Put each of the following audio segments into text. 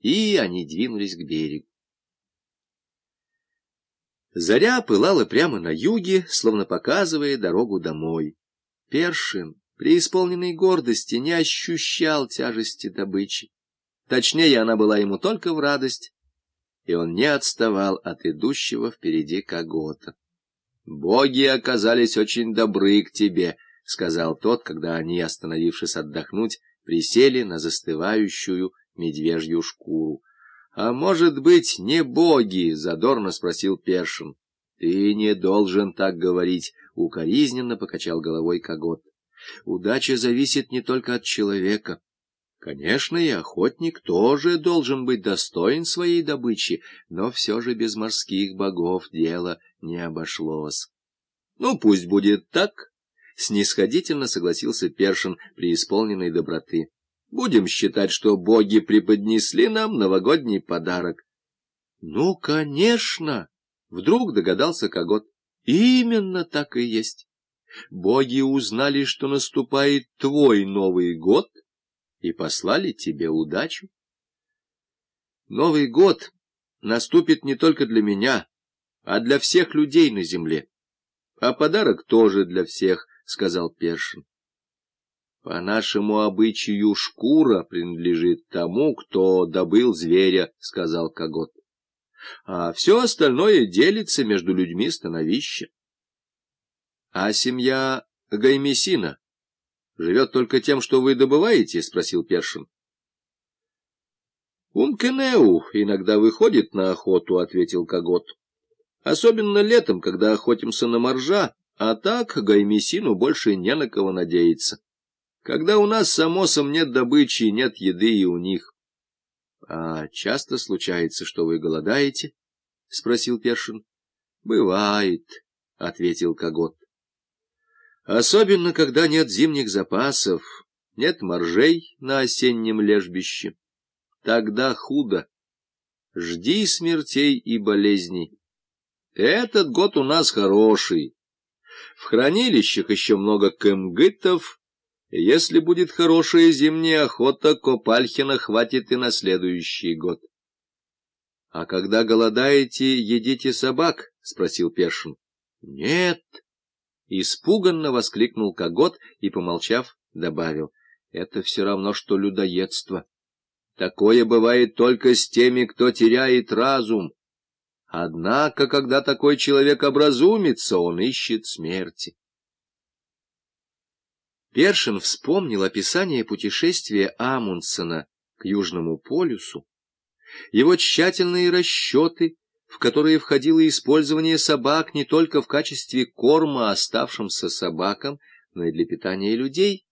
и они двинулись к берегу. Заря пылала прямо на юге, словно показывая дорогу домой. Першин, преисполненный гордости, не ощущал тяжести добычи. Точнее, она была ему только в радость, и он не отставал от идущего впереди Когота. «Боги оказались очень добры к тебе», — сказал тот, когда они, остановившись отдохнуть, присели на застывающую медвежью шкуру. — А может быть, не боги? — задорно спросил Першин. — Ты не должен так говорить, — укоризненно покачал головой Когот. — Удача зависит не только от человека. Конечно, и охотник тоже должен быть достоин своей добычи, но все же без морских богов дело не обошлось. — Ну, пусть будет так, — снисходительно согласился Першин при исполненной доброты. Будем считать, что боги преподнесли нам новогодний подарок. — Ну, конечно! — вдруг догадался Когот. — Именно так и есть. Боги узнали, что наступает твой Новый год, и послали тебе удачу. Новый год наступит не только для меня, а для всех людей на земле. А подарок тоже для всех, — сказал Першин. По нашему обычаю шкура принадлежит тому, кто добыл зверя, — сказал Когот. А все остальное делится между людьми становища. А семья Гаймесина живет только тем, что вы добываете? — спросил Першин. Умкенеу иногда выходит на охоту, — ответил Когот. Особенно летом, когда охотимся на моржа, а так Гаймесину больше не на кого надеяться когда у нас с Амосом нет добычи и нет еды и у них. — А часто случается, что вы голодаете? — спросил Першин. — Бывает, — ответил Когот. — Особенно, когда нет зимних запасов, нет моржей на осеннем лежбище. Тогда худо. Жди смертей и болезней. Этот год у нас хороший. В хранилищах еще много кэмгытов, если будет хорошая зимняя охота, Копальхина хватит и на следующий год. — А когда голодаете, едите собак? — спросил Першин. — Нет. Испуганно воскликнул Когот и, помолчав, добавил. — Это все равно, что людоедство. Такое бывает только с теми, кто теряет разум. Однако, когда такой человек образумится, он ищет смерти. Першин вспомнил описание путешествия Амундсена к Южному полюсу, его тщательные расчеты, в которые входило использование собак не только в качестве корма оставшимся собакам, но и для питания людей.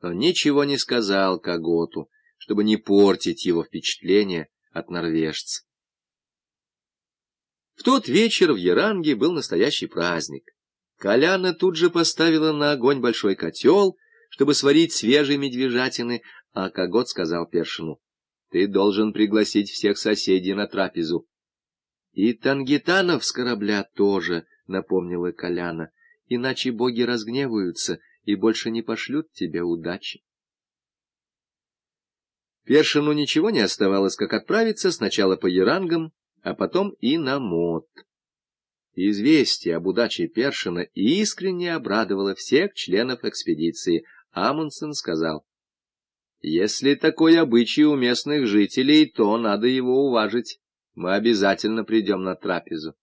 Но ничего не сказал Каготу, чтобы не портить его впечатление от норвежца. В тот вечер в Яранге был настоящий праздник. Коляна тут же поставила на огонь большой котел, чтобы сварить свежие медвежатины, а Когот сказал Першину, — Ты должен пригласить всех соседей на трапезу. — И тангитанов с корабля тоже, — напомнила Коляна, — иначе боги разгневаются и больше не пошлют тебе удачи. Першину ничего не оставалось, как отправиться сначала по Ярангам, а потом и на Мот. Известие об удаче Першина искренне обрадовало всех членов экспедиции. Амундсен сказал, «Если такой обычай у местных жителей, то надо его уважить. Мы обязательно придем на трапезу».